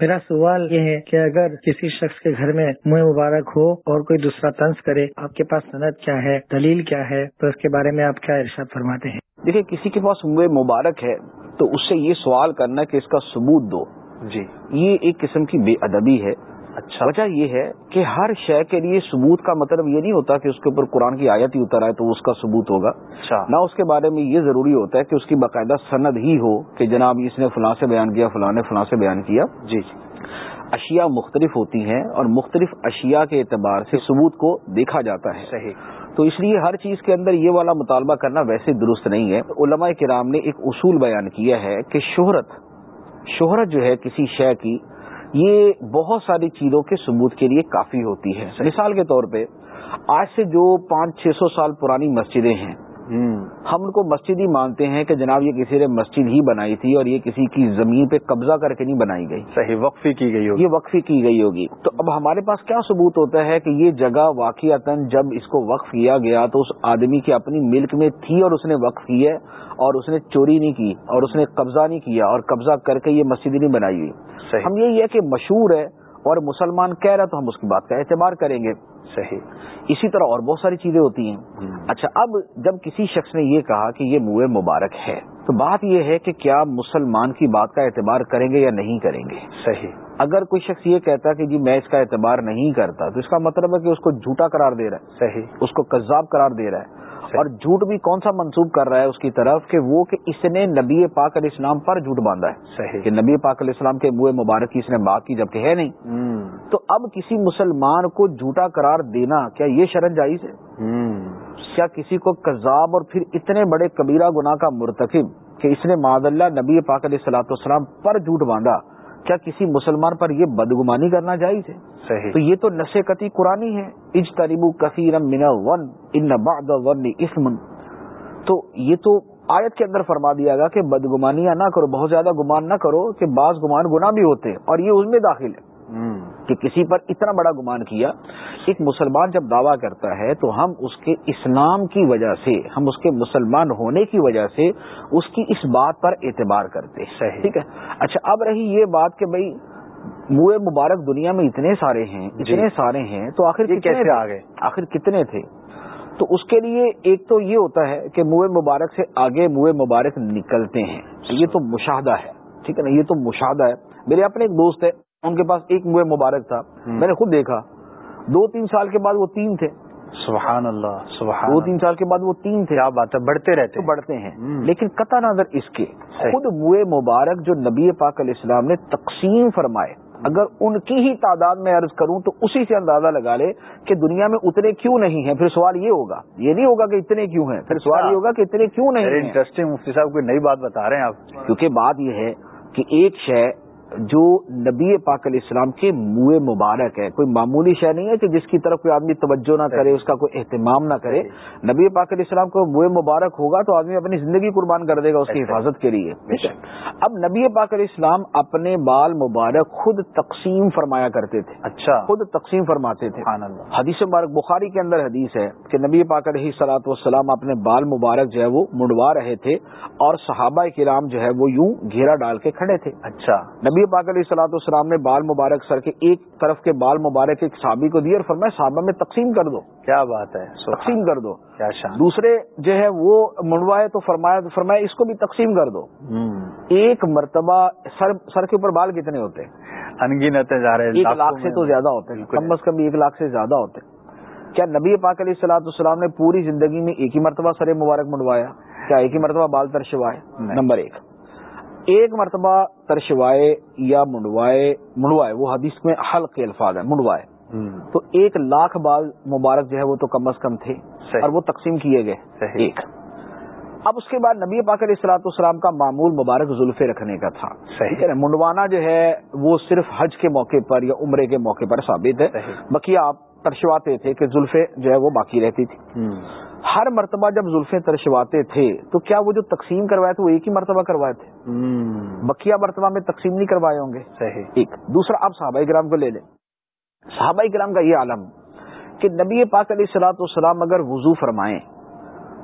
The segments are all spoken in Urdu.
میرا سوال یہ ہے کہ اگر کسی شخص کے گھر میں منہ مبارک ہو اور کوئی دوسرا طنز کرے آپ کے پاس صنعت کیا ہے؟ دلیل کیا ہے؟ تو اس کے بارے میں آپ کیا ارشاد فرماتے ہیں؟ دیکھیں کسی کے پاس منہ مبارک ہے تو اس سے یہ سوال کرنا کہ اس کا ثبوت دو۔ جی۔ یہ ایک قسم کی بے ادبی ہے۔ اچھا۔ وجہ یہ ہے کہ ہر شے کے لیے ثبوت کا مطلب یہ نہیں ہوتا کہ اس کے اوپر قرآن کی آیت ہی اتر آئے تو اس کا ثبوت ہوگا۔ اچھا۔ نہ اس کے بارے میں یہ ضروری ہوتا ہے کہ اس کی باقاعدہ سند ہی ہو کہ جناب اس نے فلاں سے بیان کیا فلاں نے فلاں سے بیان کیا۔ جی جی۔ اشیاء مختلف ہوتی ہیں اور مختلف اشیاء کے اعتبار سے ثبوت کو دیکھا جاتا ہے۔ صحیح۔ تو اس لیے ہر چیز کے اندر یہ والا مطالبہ کرنا ویسے درست نہیں ہے۔ علماء کرام نے ایک اصول بیان کیا ہے کہ شہرت شہرت جو ہے کسی شے کی یہ بہت ساری چیزوں کے ثبوت کے لیے کافی ہوتی ہے۔ مثال کے طور پہ، آج سے جو پانچ چھ سو سال پرانی مسجدیں ہیں ہم ان کو مسجد ہی مانتے ہیں کہ جناب یہ کسی نے مسجد ہی بنائی تھی اور یہ کسی کی زمین پہ قبضہ کر کے نہیں بنائی گئی۔ صحیح وقفی کی گئی ہوگی۔ یہ وقفی کی گئی ہوگی۔ تو اب ہمارے پاس کیا ثبوت ہوتا ہے کہ یہ جگہ واقع جب اس کو وقف کیا گیا تو اس آدمی کی اپنی ملک میں تھی اور اس نے وقف کی ہے اور اس نے چوری نہیں کی اور اس نے قبضہ نہیں کیا اور قبضہ کر کے یہ مسجد نہیں بنائی ہوئی۔ ہم یہ کہ مشہور ہے اور مسلمان کہہ رہا تو ہم اس کی بات کا اعتبار کریں گے۔ صحیح۔ اسی طرح اور بہت ساری چیزیں ہوتی ہیں۔ اچھا اب جب کسی شخص نے یہ کہا کہ یہ منہ مبارک ہے تو بات یہ ہے کہ کیا مسلمان کی بات کا اعتبار کریں گے یا نہیں کریں گے؟ صحیح۔ اگر کوئی شخص یہ کہتا کہ جی میں اس کا اعتبار نہیں کرتا تو اس کا مطلب ہے کہ اس کو جھوٹا قرار دے رہا ہے۔ صحیح۔ اس کو قذاب قرار دے رہا ہے۔ اور جھوٹ بھی کون سا منسوب کر رہا ہے اس کی طرف کہ وہ کہ اس نے نبی پاک علیہ السلام پر جھوٹ باندھا ہے. صحیح. کہ نبی پاک علیہ السلام کے منہ مبارک کی اس نے بات کی جبکہ ہے نہیں. تو اب کسی مسلمان کو جھوٹا قرار دینا کیا یہ شرن جائز ہے؟ کیا کسی کو کذاب اور پھر اتنے بڑے کبیرہ گناہ کا مرتکب کہ اس نے معذ اللہ نبی پاک علیہ السلاۃ والسلام پر جھوٹ باندھا کیا کسی مسلمان پر یہ بدگمانی کرنا جائز ہے؟ صحیح۔ تو یہ تو نشے قطعی قرآن ہے۔ اج تریبو کثیر ون ان ون اسم تو یہ تو آیت کے اندر فرما دیا گا کہ بدگمانیاں نہ کرو بہت زیادہ گمان نہ کرو کہ بعض گمان گنا بھی ہوتے ہیں اور یہ اس میں داخل ہے۔ کہ کسی پر اتنا بڑا گمان کیا ایک مسلمان جب دعویٰ کرتا ہے تو ہم اس کے اسلام کی وجہ سے ہم اس کے مسلمان ہونے کی وجہ سے اس کی اس بات پر اعتبار کرتے ہیں۔ ٹھیک ہے؟ اچھا اب رہی یہ بات کہ بھائی منہ مبارک دنیا میں اتنے سارے ہیں جی۔ اتنے سارے ہیں تو آخر کیسے آ گئے؟ آخر کتنے تھے؟ تو اس کے لیے ایک تو یہ ہوتا ہے کہ منہ مبارک سے آگے منہ مبارک نکلتے ہیں۔ یہ تو مشاہدہ ہے ٹھیک ہے نا؟ یہ تو مشاہدہ ہے۔ میرے اپنے ایک دوست ہے ان کے پاس ایک منہ مبارک تھا میں نے خود دیکھا۔ دو تین سال کے بعد وہ تین تھے۔ سبحان اللہ سبحان دو تین سال کے بعد وہ تین تھے۔ آپ بات ہے بڑھتے رہتے بڑھتے ہیں۔ لیکن قطع نظر اس کے۔ خود منہ مبارک جو نبی پاک علیہ السلام نے تقسیم فرمائے۔ اگر ان کی ہی تعداد میں عرض کروں تو اسی سے اندازہ لگا لے کہ دنیا میں اتنے کیوں نہیں ہیں۔ پھر سوال یہ ہوگا یہ نہیں ہوگا کہ اتنے کیوں ہیں۔ پھر سوال یہ ہوگا کہ اتنے کیوں نہیں انٹرسٹنگ مفتی صاحب کوئی نئی بات بتا رہے ہیں آپ۔ کیونکہ بات یہ ہے کہ ایک شے جو نبی پاک علیہ السلام کے منہ مبارک ہے کوئی معمولی شے نہیں ہے کہ جس کی طرف کوئی آدمی توجہ نہ کرے اس کا کوئی اہتمام نہ کرے۔ نبی پاک علیہ السلام کو منہ مبارک ہوگا تو آدمی اپنی زندگی قربان کر دے گا اس کی حفاظت کے لیے۔ اب نبی پاک علیہ السلام اپنے بال مبارک خود تقسیم فرمایا کرتے تھے۔ اچھا۔ خود تقسیم فرماتے تھے۔ حدیث مبارک بخاری کے اندر حدیث ہے کہ نبی پاک علیہ سلاۃ والسلام اپنے بال مبارک جو ہے وہ منڈوا رہے تھے اور صحابہ کرام جو ہے وہ یوں گھیرا ڈال کے کھڑے تھے۔ اچھا۔ نبی نبی پاک علیہ سلاۃ السلام نے بال مبارک سر کے ایک طرف کے بال مبارک ایک صحابی کو دیے اور فرمایا صحابہ میں تقسیم کر دو۔ کیا بات ہے؟ تقسیم کر دو۔ کیا شان۔ دوسرے جو ہے وہ منڈوائے تو فرمایا تو فرمایا اس کو بھی تقسیم کر دو۔ ایک مرتبہ سر سر کے اوپر بال کتنے ہوتے؟ انگینتے جا رہے ہیں ایک لاکھ سے تو زیادہ ہوتے ہیں کم از کم ایک لاکھ سے زیادہ ہوتے کیا نبی پاک علیہ السلاۃ السلام نے پوری زندگی میں ایک ہی مرتبہ سر مبارک منڈوایا؟ کیا ایک ہی مرتبہ بال ترشوائے نمبر ایک۔ ایک مرتبہ ترشوائے یا منڈوائے منڈوائے وہ حدیث میں حلق کے الفاظ ہیں منڈوائے۔ تو ایک لاکھ بال مبارک جو ہے وہ تو کم از کم تھے اور وہ تقسیم کیے گئے۔ ایک۔ اب اس کے بعد نبی پاک علیہ السلاط اسلام کا معمول مبارک زلفے رکھنے کا تھا۔ ٹھیک ہے منڈوانا جو ہے وہ صرف حج کے موقع پر یا عمرے کے موقع پر ثابت ہے۔ باقی آپ ترشواتے تھے کہ زلفے جو ہے وہ باقی رہتی تھی۔ ہر مرتبہ جب زلفے ترشواتے تھے تو کیا وہ جو تقسیم کروائے تھے وہ ایک ہی مرتبہ کروائے تھے؟ بکیا مرتبہ میں تقسیم نہیں کروائے ہوں گے۔ صحیح۔ ایک دوسرا آپ صحابہ کرام کو لے لیں۔ صحابہ کرام کا یہ عالم کہ نبی پاک علیہ السلاۃ والسلام اگر وضو فرمائیں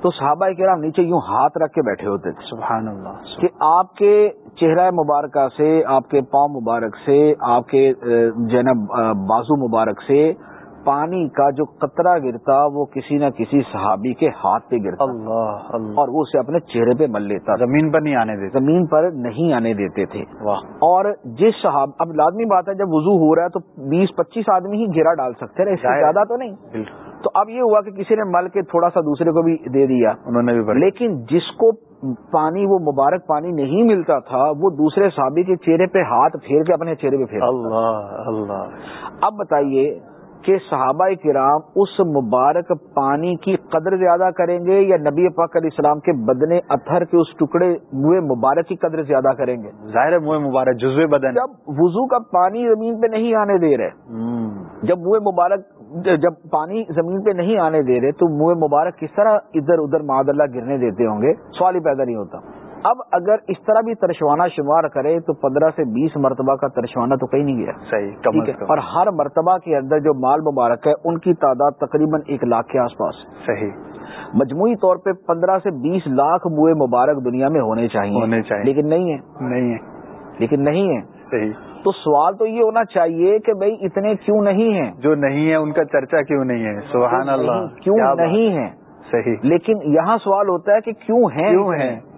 تو صحابہ کرام نیچے یوں ہاتھ رکھ کے بیٹھے ہوتے تھے۔ سبحان اللہ کہ آپ کے چہرہ مبارکہ سے آپ کے پاؤں مبارک سے آپ کے جنب بازو مبارک سے پانی کا جو قطرہ گرتا وہ کسی نہ کسی صحابی کے ہاتھ پہ گرتا اللہ اللہ۔ اور وہ اسے اپنے چہرے پہ مل لیتا زمین پر نہیں آنے دیتے۔ زمین پر نہیں آنے دیتے تھے۔ اور جس صحاب اب لازمی بات ہے جب وضو ہو رہا ہے تو بیس پچیس آدمی ہی گھیرا ڈال سکتے ہیں اس سے۔ زیادہ تو نہیں۔ تو اب یہ ہوا کہ کسی نے مل کے تھوڑا سا دوسرے کو بھی دے دیا۔ انہوں نے بھی بڑھ لیکن جس کو پانی وہ مبارک پانی نہیں ملتا تھا وہ دوسرے صحابی کے چہرے پہ ہاتھ پھیر کے اپنے چہرے پہ پھیر۔ اللہ اللہ۔ اب بتائیے کہ صحابہ کرام اس مبارک پانی کی قدر زیادہ کریں گے یا نبی پاک علیہ السلام کے بدن اتھر کے اس ٹکڑے منہ مبارک کی قدر زیادہ کریں گے؟ ظاہر منہ مبارک جزو بدن جب وضو کا پانی زمین پہ نہیں آنے دے رہے جب منہ مبارک جب پانی زمین پہ نہیں آنے دے رہے تو منہ مبارک کس طرح ادھر ادھر معد اللہ گرنے دیتے ہوں گے؟ سوال ہی پیدا نہیں ہوتا۔ اب اگر اس طرح بھی ترشوانہ شمار کرے تو پندرہ سے بیس مرتبہ کا ترشوانہ تو کہیں نہیں گیا. صحیح اور ہر مرتبہ کے اندر جو مال مبارک ہے ان کی تعداد تقریباً ایک لاکھ کے آس پاس. صحیح. مجموعی طور پہ پندرہ سے بیس لاکھ منہ مبارک دنیا میں ہونے چاہیے ہونے چاہیے لیکن نہیں ہے نہیں ہے لیکن نہیں ہے صحیح. تو سوال تو یہ ہونا چاہیے کہ بھئی اتنے کیوں نہیں ہیں؟ جو نہیں ہے ان کا چرچا کیوں نہیں ہے؟ سبحان اللہ. کیوں۔ نہیں ہے صحیح. لیکن یہاں سوال ہوتا ہے کہ کیوں ہیں کیوں اتنے؟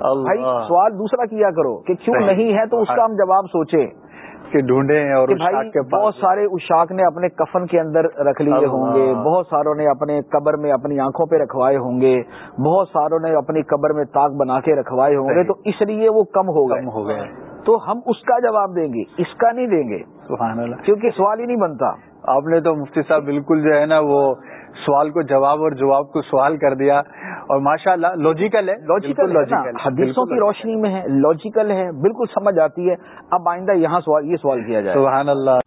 بھائی سوال دوسرا کیا کرو کہ کیوں۔ نہیں. ہے تو اس کا ہم جواب سوچیں کہ ڈھونڈے اور بہت سارے اشاک نے اپنے کفن کے اندر رکھ لیے۔ ہوں گے بہت ساروں نے اپنے قبر میں اپنی آنکھوں پہ رکھوائے ہوں گے بہت ساروں نے اپنی قبر میں تاک بنا کے رکھوائے ہوں گے۔ تو اس لیے وہ کم ہو گئے. ہو گئے. تو ہم اس کا جواب دیں گے اس کا نہیں دیں گے. سبحان اللہ. کیونکہ سوال ہی نہیں بنتا. آپ نے تو مفتی صاحب بالکل جو ہے نا وہ سوال کو جواب اور جواب کو سوال کر دیا. اور ماشاء اللہ لوجیکل ہے ہے، حدیثوں کی روشنی میں ہے لاجیکل ہے بالکل سمجھ آتی ہے۔ اب آئندہ یہاں سوال یہ سوال کیا جائے۔ سبحان اللہ۔